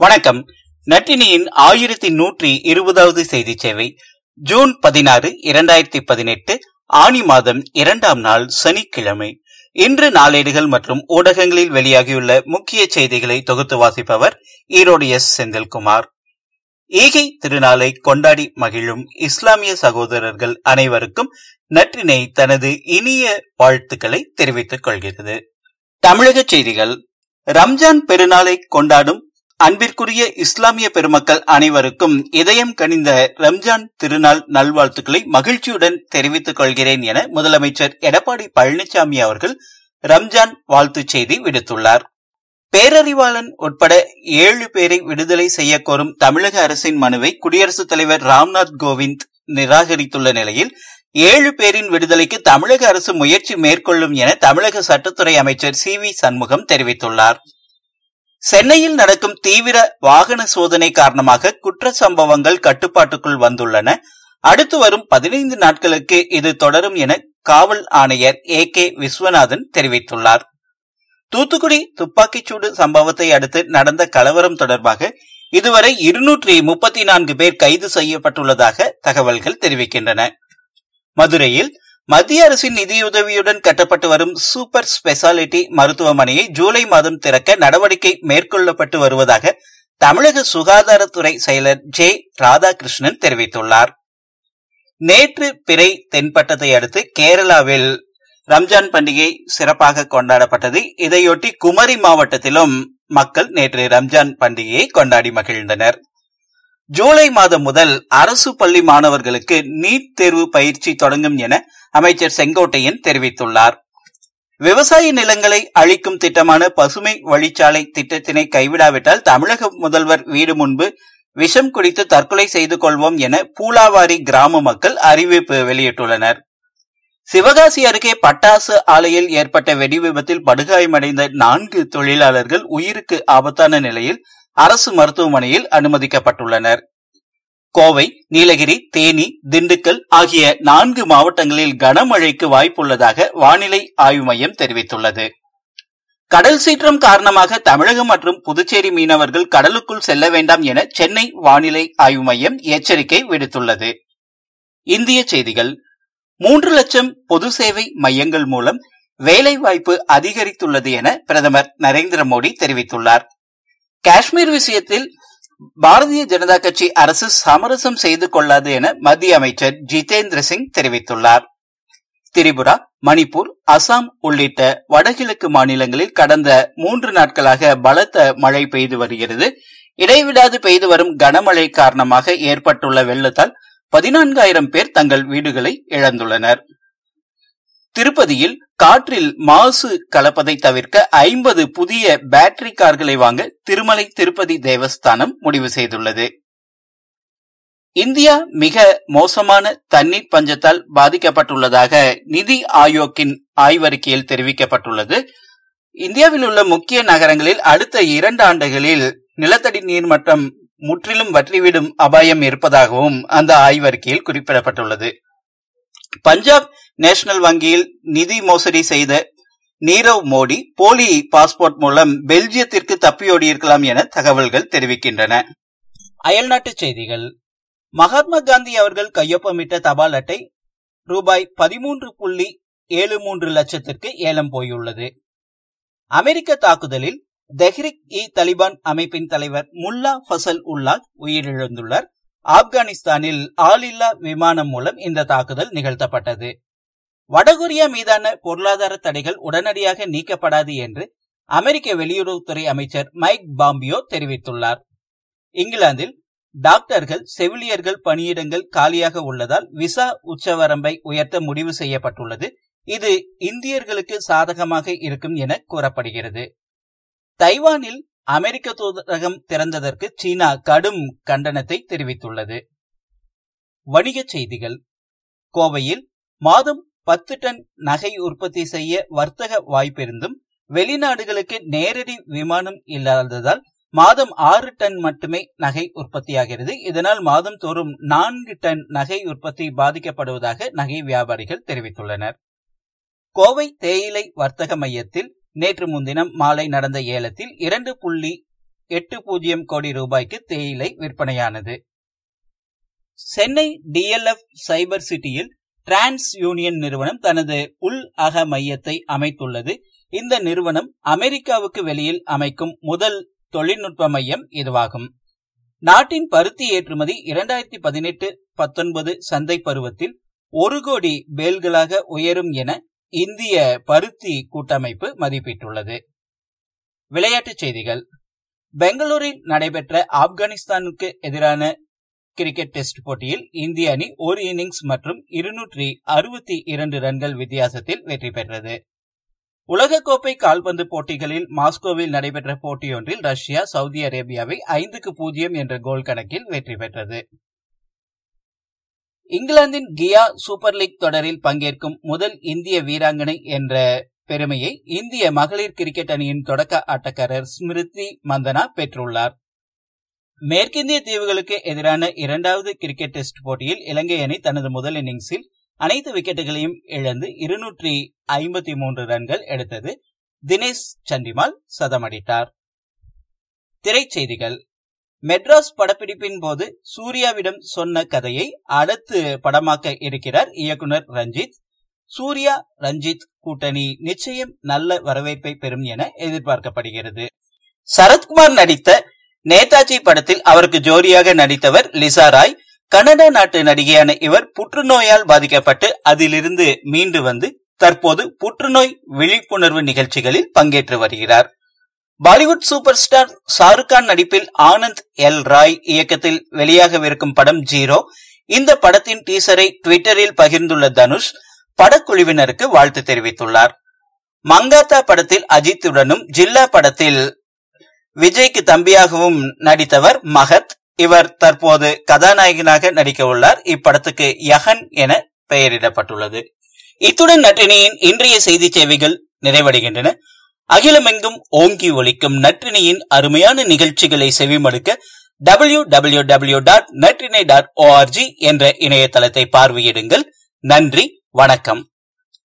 வணக்கம். நட்டினியின் ஆயிரத்தி நூற்றி இருபதாவது செய்தி சேவை ஜூன் பதினாறு இரண்டாயிரத்தி பதினெட்டு ஆணி மாதம் இரண்டாம் நாள் சனிக்கிழமை. இன்று நாளேடுகள் மற்றும் ஊடகங்களில் வெளியாகியுள்ள முக்கிய செய்திகளை தொகுத்து வாசிப்பவர் ஈரோடு எஸ். செந்தில்குமார். ஈகை திருநாளை கொண்டாடி மகிழும் இஸ்லாமிய சகோதரர்கள் அனைவருக்கும் நற்றினை தனது இனிய வாழ்த்துக்களை தெரிவித்துக் கொள்கிறது. தமிழக செய்திகள் ரம்ஜான் பெருநாளை கொண்டாடும் அன்பிற்குரிய இஸ்லாமிய பெருமக்கள் அனைவருக்கும் இதயம் கனிந்த ரம்ஜான் திருநாள் நல்வாழ்த்துக்களை மகிழ்ச்சியுடன் தெரிவித்துக் கொள்கிறேன் என முதலமைச்சர் எடப்பாடி பழனிசாமி அவர்கள் ரம்ஜான் வாழ்த்துச் செய்தி விடுத்துள்ளார். பேரறிவாளன் உட்பட ஏழு பேரை விடுதலை செய்ய கோரும் தமிழக அரசின் மனுவை குடியரசுத் தலைவர் ராம்நாத் கோவிந்த் நிராகரித்துள்ள நிலையில் ஏழு பேரின் விடுதலைக்கு தமிழக அரசு முயற்சி மேற்கொள்ளும் என தமிழக சட்டத்துறை அமைச்சர் சி வி சண்முகம் தெரிவித்துள்ளார். சென்னையில் நடக்கும் தீவிர வாகன சோதனை காரணமாக குற்ற சம்பவங்கள் கட்டுப்பாட்டுக்குள் வந்துள்ளன. அடுத்து வரும் பதினைந்து நாட்களுக்கு இது தொடரும் என காவல் ஆணையர் ஏ கே விஸ்வநாதன் தெரிவித்துள்ளார். தூத்துக்குடி துப்பாக்கிச்சூடு சம்பவத்தை அடுத்து நடந்த கலவரம் தொடர்பாக இதுவரை இருநூற்றி முப்பத்தி நான்கு பேர் கைது செய்யப்பட்டுள்ளதாக தகவல்கள் தெரிவிக்கின்றன. மதுரையில் மத்திய அரசின் நிதியுதவியுடன் கட்டப்பட்டு வரும் சூப்பர் ஸ்பெஷாலிட்டி மருத்துவமனையை ஜூலை மாதம் திறக்க நடவடிக்கை மேற்கொள்ளப்பட்டு வருவதாக தமிழக சுகாதாரத்துறை செயலர் ஜே ராதாகிருஷ்ணன் தெரிவித்துள்ளார். நேற்று பிறை தென்பட்டதை அடுத்து கேரளாவில் ரம்ஜான் பண்டிகை சிறப்பாக கொண்டாடப்பட்டது. இதையொட்டி குமரி மாவட்டத்திலும் மக்கள் நேற்று ரம்ஜான் பண்டிகையை கொண்டாடி மகிழ்ந்தனர். ஜூலை மாதம் முதல் அரசு பள்ளி மாணவர்களுக்கு நீட் தேர்வு பயிற்சி தொடங்கும் என அமைச்சர் செங்கோட்டையன் தெரிவித்துள்ளார். விவசாய நிலங்களை அழிக்கும் திட்டமான பசுமை வழிச்சாலை திட்டத்தினை கைவிடாவிட்டால் தமிழக முதல்வர் வீடு முன்பு விஷம் குடித்து தற்கொலை செய்து கொள்வோம் என பூலாவாரி கிராம மக்கள் அறிவிப்பு வெளியிட்டுள்ளனர். சிவகாசி அருகே பட்டாசு ஆலையில் ஏற்பட்ட வெடி விபத்தில் படுகாயமடைந்த நான்கு தொழிலாளர்கள் உயிருக்கு ஆபத்தான நிலையில் அரசு மருத்துவமனையில் அனுமதிக்கப்பட்டுள்ளனர். கோவை நீலகிரி தேனி திண்டுக்கல் ஆகிய நான்கு மாவட்டங்களில் கனமழைக்கு வாய்ப்புள்ளதாக வானிலை ஆய்வு மையம் தெரிவித்துள்ளது. கடல் சீற்றம் காரணமாக தமிழகம் மற்றும் புதுச்சேரி மீனவர்கள் கடலுக்குள் செல்ல வேண்டாம் என சென்னை வானிலை ஆய்வு மையம் எச்சரிக்கை விடுத்துள்ளது. இந்திய செய்திகள். மூன்று லட்சம் பொது சேவை மையங்கள் மூலம் வேலைவாய்ப்பு அதிகரித்துள்ளது என பிரதமர் நரேந்திர மோடி தெரிவித்துள்ளார். காஷ்மீர் விஷயத்தில் பாரதிய ஜனதா கட்சி அரசு சமரசம் செய்து கொள்ளாது என மத்திய அமைச்சர் ஜிதேந்திர சிங் தெரிவித்துள்ளார். திரிபுரா மணிப்பூர் அசாம் உள்ளிட்ட வடகிழக்கு மாநிலங்களில் கடந்த மூன்று நாட்களாக பலத்த மழை பெய்து வருகிறது. இடைவிடாது பெய்து வரும் கனமழை காரணமாக ஏற்பட்டுள்ள வெள்ளத்தால் பதினான்காயிரம் பேர் தங்கள் வீடுகளை இழந்துள்ளனர். திருப்பதியில் காற்றில் மாசு கலப்பதை தவிர்க்க ஐம்பது புதிய பேட்டரி கார்களை வாங்க திருமலை திருப்பதி தேவஸ்தானம் முடிவு செய்துள்ளது. இந்தியா மிக மோசமான தண்ணீர் பஞ்சத்தால் பாதிக்கப்பட்டுள்ளதாக நிதி ஆயோக்கின் ஆய்வறிக்கையில் தெரிவிக்கப்பட்டுள்ளது. இந்தியாவில் உள்ள முக்கிய நகரங்களில் அடுத்த இரண்டு ஆண்டுகளில் நிலத்தடி நீர்மட்டம் முற்றிலும் வற்றிவிடும் அபாயம் இருப்பதாகவும் அந்த ஆய்வறிக்கையில் குறிப்பிடப்பட்டுள்ளது. பஞ்சாப் நேஷனல் வங்கியில் நிதி மோசடி செய்த நீரவ் மோடி போலி பாஸ்போர்ட் மூலம் பெல்ஜியத்திற்கு தப்பியோடியிருக்கலாம் என தகவல்கள் தெரிவிக்கின்றன. அயல்நாட்டுச் செய்திகள். மகாத்மா காந்தி அவர்கள் கையொப்பமிட்ட தபால் அட்டை ரூபாய் பதிமூன்று புள்ளி ஏழு மூன்று லட்சத்திற்கு ஏலம் போயுள்ளது. அமெரிக்க தாக்குதலில் தெஹ்ரிக் இ தலிபான் அமைப்பின் தலைவர் முல்லா ஃபசல் உல்லா உயிரிழந்துள்ளார். ஆப்கானிஸ்தானில் ஆளில்லா விமானம் மூலம் இந்த தாக்குதல் நிகழ்த்தப்பட்டது. வடகொரியா மீதான பொருளாதார தடைகள் உடனடியாக நீக்கப்படாது என்று அமெரிக்க வெளியுறவுத்துறை அமைச்சர் மைக் பாம்பியோ தெரிவித்துள்ளார். இங்கிலாந்தில் டாக்டர்கள் செவிலியர்கள் பணியிடங்கள் காலியாக உள்ளதால் விசா உச்சவரம்பை உயர்த்த முடிவு செய்யப்பட்டுள்ளது. இது இந்தியர்களுக்கு சாதகமாக இருக்கும் என கூறப்படுகிறது. தைவானில் அமெரிக்க தூதரகம் திறந்ததற்கு சீனா கடும் கண்டனத்தை தெரிவித்துள்ளது. வணிகச் செய்திகள். கோவையில் மாதம் பத்து டன் நகை உற்பத்தி செய்ய வர்த்தக வாய்ப்பிருந்தும் வெளிநாடுகளுக்கு நேரடி விமானம் இல்லாததால் மாதம் ஆறு டன் மட்டுமே நகை உற்பத்தியாகிறது. இதனால் மாதம் தோறும் நான்கு டன் நகை உற்பத்தி பாதிக்கப்படுவதாக நகை வியாபாரிகள் தெரிவித்துள்ளனர். கோவை தேயிலை வர்த்தக மையத்தில் நேற்று முன்தினம் மாலை நடந்த ஏலத்தில் இரண்டு புள்ளி எட்டு பூஜ்ஜியம் கோடி ரூபாய்க்கு தேயிலை விற்பனையானது. சென்னை டிஎல்எஃப் சைபர் சிட்டியில் டிரான்ஸ் யூனியன் நிறுவனம் தனது உள் அக மையத்தை அமைத்துள்ளது. இந்த நிறுவனம் அமெரிக்காவுக்கு வெளியில் அமைக்கும் முதல் தொழில்நுட்ப மையம் இதுவாகும். நாட்டின் பருத்தி ஏற்றுமதி இரண்டாயிரத்தி பதினெட்டு பத்தொன்பது சந்தை பருவத்தில் ஒரு கோடி பேல்களாக உயரும் என இந்திய பருத்தி கூட்டமைப்பு மதிப்பிட்டுள்ளது. விளையாட்டுச் செய்திகள். பெங்களூரில் நடைபெற்ற ஆப்கானிஸ்தானுக்கு எதிரான கிரிக்கெட் டெஸ்ட் போட்டியில் இந்திய அணி ஒரு இன்னிங்ஸ் மற்றும் இருநூற்றி அறுபத்தி இரண்டு ரன்கள் வித்தியாசத்தில் வெற்றி பெற்றது. உலகக்கோப்பை கால்பந்து போட்டிகளில் மாஸ்கோவில் நடைபெற்ற போட்டியொன்றில் ரஷ்யா சவுதி அரேபியாவை ஐந்துக்கு பூஜ்ஜியம் என்ற கோல் கணக்கில் வெற்றி பெற்றது. இங்கிலாந்தின் கியா சூப்பர் லீக் தொடரில் பங்கேற்கும் முதல் இந்திய வீராங்கனை என்ற பெருமையை இந்திய மகளிர் கிரிக்கெட் அணியின் தொடக்க ஆட்டக்காரர் ஸ்மிருதி மந்தனா பெற்றுள்ளார். மேற்கிந்திய தீவுகளுக்கு எதிரான இரண்டாவது கிரிக்கெட் டெஸ்ட் போட்டியில் இலங்கை அணி தனது முதல் இன்னிங்ஸில் அனைத்து விக்கெட்டுகளையும் இழந்து இருநூற்றி ஐம்பத்தி மூன்று ரன்கள் எடுத்தது தினேஷ் சண்டிமால் சதமடித்தார் திரைச்செய்திகள். மெட்ராஸ் படப்பிடிப்பின் போது சூர்யாவிடம் சொன்ன கதையை அடுத்து படமாக்க இருக்கிறார் இயக்குனர் ரஞ்சித். சூர்யா ரஞ்சித் கூட்டணி நிச்சயம் நல்ல வரவேற்பை பெறும் என எதிர்பார்க்கப்படுகிறது. சரத்குமார் நடித்த நேதாஜி படத்தில் அவருக்கு ஜோடியாக நடித்தவர் லிசா ராய். கனடா நாட்டு நடிகையான இவர் புற்றுநோயால் பாதிக்கப்பட்டு அதிலிருந்து மீண்டு வந்து தற்போது புற்றுநோய் விழிப்புணர்வு நிகழ்ச்சிகளில் பங்கேற்று வருகிறார். பாலிவுட் சூப்பர் ஸ்டார் ஷாருக் கான் நடிப்பில் ஆனந்த் எல் ராய் இயக்கத்தில் வெளியாகவிருக்கும் படம் ஜீரோ. இந்த படத்தின் டீசரை ட்விட்டரில் பகிர்ந்துள்ள தனுஷ் படக்குழுவினருக்கு வாழ்த்து தெரிவித்துள்ளார். மங்காத்தா படத்தில் அஜித்துடனும் ஜில்லா படத்தில் விஜய்க்கு தம்பியாகவும் நடித்தவர் மகத். இவர் தற்போது கதாநாயகனாக நடிக்க உள்ளார். இப்படத்துக்கு யகன் என பெயரிடப்பட்டுள்ளது. இத்துடன் நட்டினியின் இன்றைய செய்தி சேவைகள் நிறைவடைகின்றன. அகிலமெங்கும் ஓங்கி ஒலிக்கும் நற்றினியின் அருமையான நிகழ்ச்சிகளை செவிமடுக்க W W W dot Natrinai dot O R G என்ற இணையதளத்தை பார்வையிடுங்கள். நன்றி வணக்கம்.